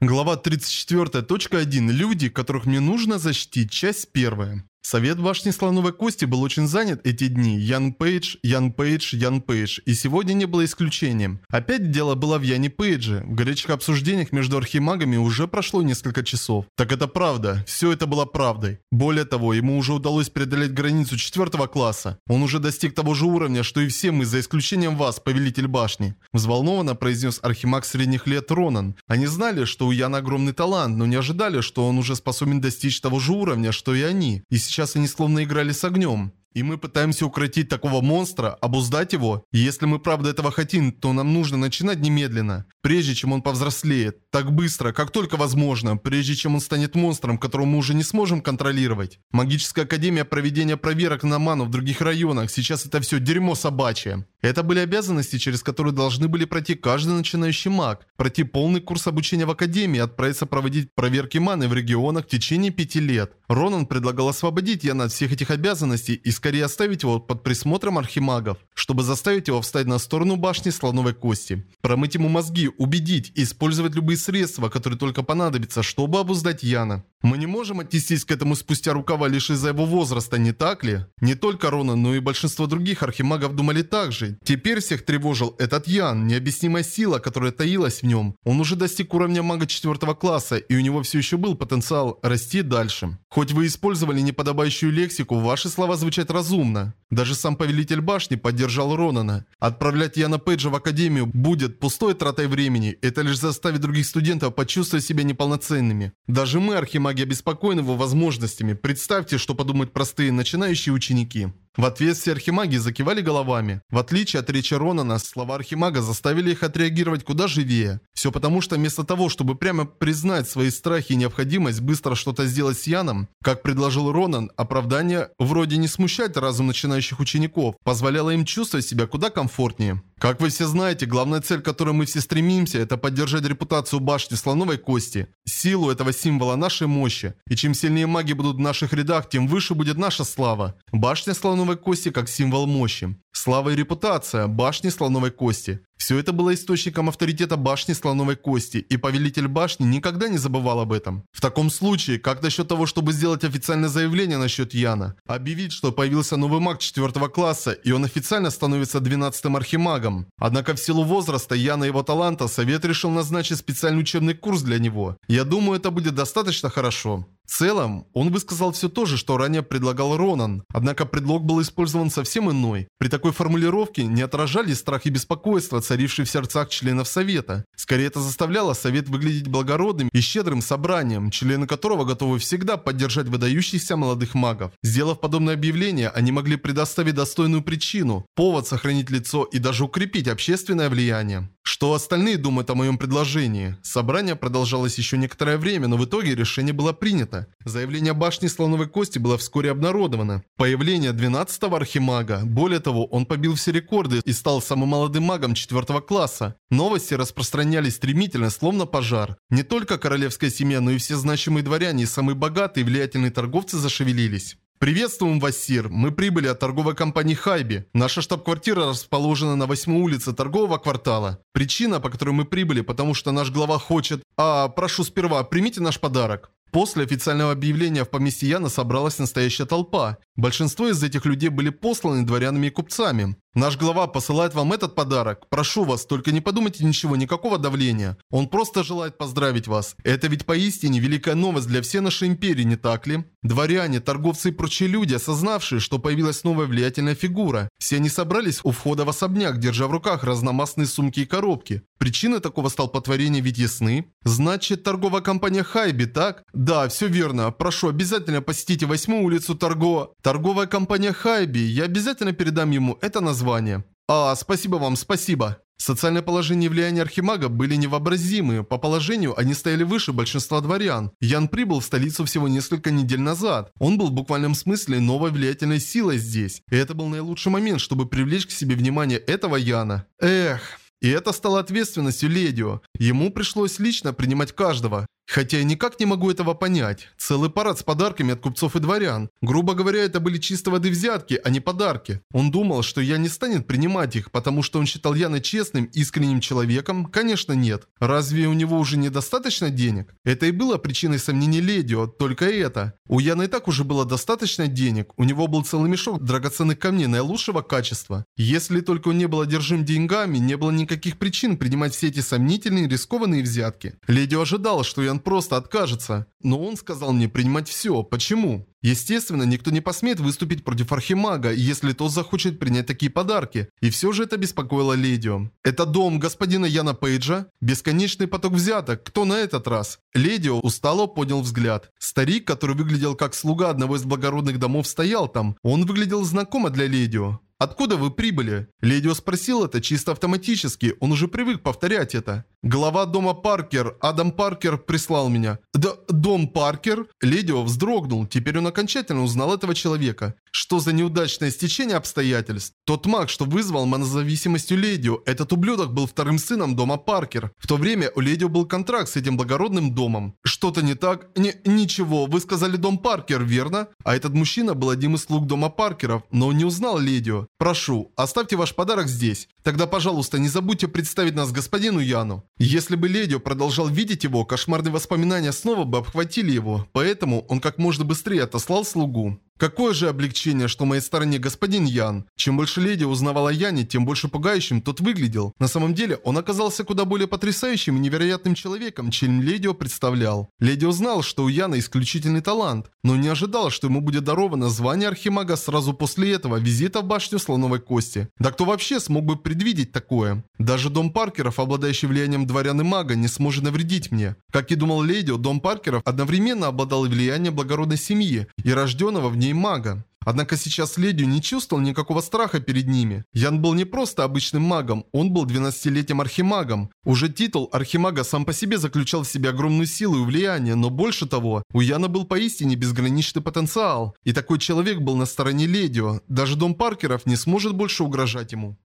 Глава 34.1. Люди, которых мне нужно защитить. Часть первая. Совет башни Слоновой Кости был очень занят эти дни. Ян Пейдж, Ян Пейдж, Ян Пейдж. И сегодня не было исключением. Опять дело было в Яне Пейдже. В горячих обсуждениях между архимагами уже прошло несколько часов. Так это правда. Все это было правдой. Более того, ему уже удалось преодолеть границу четвертого класса. Он уже достиг того же уровня, что и все мы, за исключением вас, повелитель башни. Взволнованно произнес архимаг средних лет Ронан. Они знали, что у Яна огромный талант, но не ожидали, что он уже способен достичь того же уровня, что и они. И сейчас сейчас они словно играли с огнем. И мы пытаемся укротить такого монстра, обуздать его. И если мы правда этого хотим, то нам нужно начинать немедленно. Прежде чем он повзрослеет. Так быстро, как только возможно. Прежде чем он станет монстром, которого мы уже не сможем контролировать. Магическая академия проведения проверок на ману в других районах. Сейчас это все дерьмо собачье. Это были обязанности, через которые должны были пройти каждый начинающий маг. Пройти полный курс обучения в академии, отправиться проводить проверки маны в регионах в течение пяти лет. Ронан предлагал освободить Яна от всех этих обязанностей и скорее оставить его под присмотром архимагов, чтобы заставить его встать на сторону башни слоновой кости. Промыть ему мозги, убедить и использовать любые средства, которые только понадобятся, чтобы обуздать Яна. Мы не можем отнестись к этому спустя рукава лишь из-за его возраста, не так ли? Не только Ронан, но и большинство других архимагов думали так же. Теперь всех тревожил этот Ян, необъяснимая сила, которая таилась в нем. Он уже достиг уровня мага четвертого класса, и у него все еще был потенциал расти дальше. Хоть вы использовали неподобающую лексику, ваши слова звучат разумно. Даже сам повелитель башни поддержал Ронана. Отправлять Яна Пейджа в академию будет пустой тратой времени. Это лишь заставит других студентов почувствовать себя неполноценными. Даже мы, архимаги, обеспокоены его возможностями. Представьте, что подумают простые начинающие ученики. В ответ все архимаги закивали головами. В отличие от речи Ронана, слова архимага заставили их отреагировать куда живее. Все потому, что вместо того, чтобы прямо признать свои страхи и необходимость быстро что-то сделать с Яном, как предложил Ронан, оправдание вроде не смущать разум начинающих учеников, позволяло им чувствовать себя куда комфортнее. Как вы все знаете, главная цель, к которой мы все стремимся, это поддержать репутацию башни слоновой кости, силу этого символа нашей мощи. И чем сильнее маги будут в наших рядах, тем выше будет наша слава. Башня слоновой кости как символ мощи. Слава и репутация башни слоновой кости. Все это было источником авторитета башни слоновой кости, и повелитель башни никогда не забывал об этом. В таком случае, как насчет того, чтобы сделать официальное заявление насчет Яна? Объявить, что появился новый маг 4 класса, и он официально становится 12-м архимагом. Однако в силу возраста Яна и его таланта, совет решил назначить специальный учебный курс для него. Я думаю, это будет достаточно хорошо. В целом, он высказал все то же, что ранее предлагал Ронан, однако предлог был использован совсем иной. При такой формулировке не отражались страх и беспокойство, царившие в сердцах членов Совета. Скорее, это заставляло Совет выглядеть благородным и щедрым собранием, члены которого готовы всегда поддержать выдающихся молодых магов. Сделав подобное объявление, они могли предоставить достойную причину, повод сохранить лицо и даже укрепить общественное влияние. Что остальные думают о моем предложении? Собрание продолжалось еще некоторое время, но в итоге решение было принято. Заявление башни Слоновой Кости было вскоре обнародовано. Появление 12-го архимага. Более того, он побил все рекорды и стал самым молодым магом 4 класса. Новости распространялись стремительно, словно пожар. Не только королевская семья, но и все значимые дворяне и самые богатые и влиятельные торговцы зашевелились. Приветствуем вас, Сир. Мы прибыли от торговой компании Хайби. Наша штаб-квартира расположена на 8 улице торгового квартала. Причина, по которой мы прибыли, потому что наш глава хочет... А, прошу сперва, примите наш подарок. После официального объявления в поместье Яна собралась настоящая толпа. Большинство из этих людей были посланы дворянами и купцами. Наш глава посылает вам этот подарок. Прошу вас, только не подумайте ничего, никакого давления. Он просто желает поздравить вас. Это ведь поистине великая новость для всей нашей империи, не так ли? Дворяне, торговцы и прочие люди, осознавшие, что появилась новая влиятельная фигура. Все они собрались у входа в особняк, держа в руках разномастные сумки и коробки. Причины такого столпотворения ведь ясны. Значит, торговая компания Хайби, так? Да, все верно. Прошу, обязательно посетите восьмую улицу Торго... Торговая компания Хайби. Я обязательно передам ему это название звание. А, спасибо вам, спасибо. Социальное положение и влияние Архимага были невообразимы. По положению они стояли выше большинства дворян. Ян прибыл в столицу всего несколько недель назад. Он был в буквальном смысле новой влиятельной силой здесь. И это был наилучший момент, чтобы привлечь к себе внимание этого Яна. Эх... И это стало ответственностью Ледио. Ему пришлось лично принимать каждого. Хотя я никак не могу этого понять. Целый парад с подарками от купцов и дворян. Грубо говоря, это были чисто воды взятки, а не подарки. Он думал, что я не станет принимать их, потому что он считал Яна честным, искренним человеком? Конечно нет. Разве у него уже недостаточно денег? Это и было причиной сомнений Ледио, только это. У Яна и так уже было достаточно денег. У него был целый мешок драгоценных камней наилучшего качества. Если только он не был одержим деньгами, не было никаких причин принимать все эти сомнительные рискованные взятки. Ледио ожидал, что Ян просто откажется. Но он сказал мне принимать все. Почему? Естественно, никто не посмеет выступить против Архимага, если тот захочет принять такие подарки. И все же это беспокоило Ледио. Это дом господина Яна Пейджа? Бесконечный поток взяток. Кто на этот раз? Ледио устало поднял взгляд. Старик, который выглядел как слуга одного из благородных домов, стоял там. Он выглядел знакомо для Ледио. «Откуда вы прибыли?» Ледио спросил это чисто автоматически, он уже привык повторять это. Глава дома Паркер, Адам Паркер, прислал меня. «Д дом Паркер?» Ледио вздрогнул, теперь он окончательно узнал этого человека. Что за неудачное стечение обстоятельств? Тот маг, что вызвал манозависимостью Ледио, этот ублюдок был вторым сыном дома Паркер. В то время у Ледио был контракт с этим благородным домом. Что-то не так? Не, ничего, вы сказали дом Паркер, верно? А этот мужчина был одним из слуг дома Паркеров, но он не узнал Ледио. Прошу, оставьте ваш подарок здесь. Тогда, пожалуйста, не забудьте представить нас господину Яну. Если бы Ледио продолжал видеть его, кошмарные воспоминания снова бы обхватили его, поэтому он как можно быстрее отослал слугу. Какое же облегчение, что на моей стороне господин Ян. Чем больше Ледио узнавал о Яне, тем больше пугающим тот выглядел. На самом деле, он оказался куда более потрясающим и невероятным человеком, чем Ледио представлял. Ледио знал, что у Яна исключительный талант, но не ожидал, что ему будет даровано звание Архимага сразу после этого визита в башню Слоновой Кости. Да кто вообще смог бы предвидеть такое? Даже дом Паркеров, обладающий влиянием дворян и мага, не сможет навредить мне. Как и думал Ледио, дом Паркеров одновременно обладал влиянием благородной семьи и рожденного в ней мага. Однако сейчас Ледию не чувствовал никакого страха перед ними. Ян был не просто обычным магом, он был 12-летним архимагом. Уже титул архимага сам по себе заключал в себе огромную силу и влияние, но больше того, у Яна был поистине безграничный потенциал. И такой человек был на стороне Ледио. Даже дом Паркеров не сможет больше угрожать ему.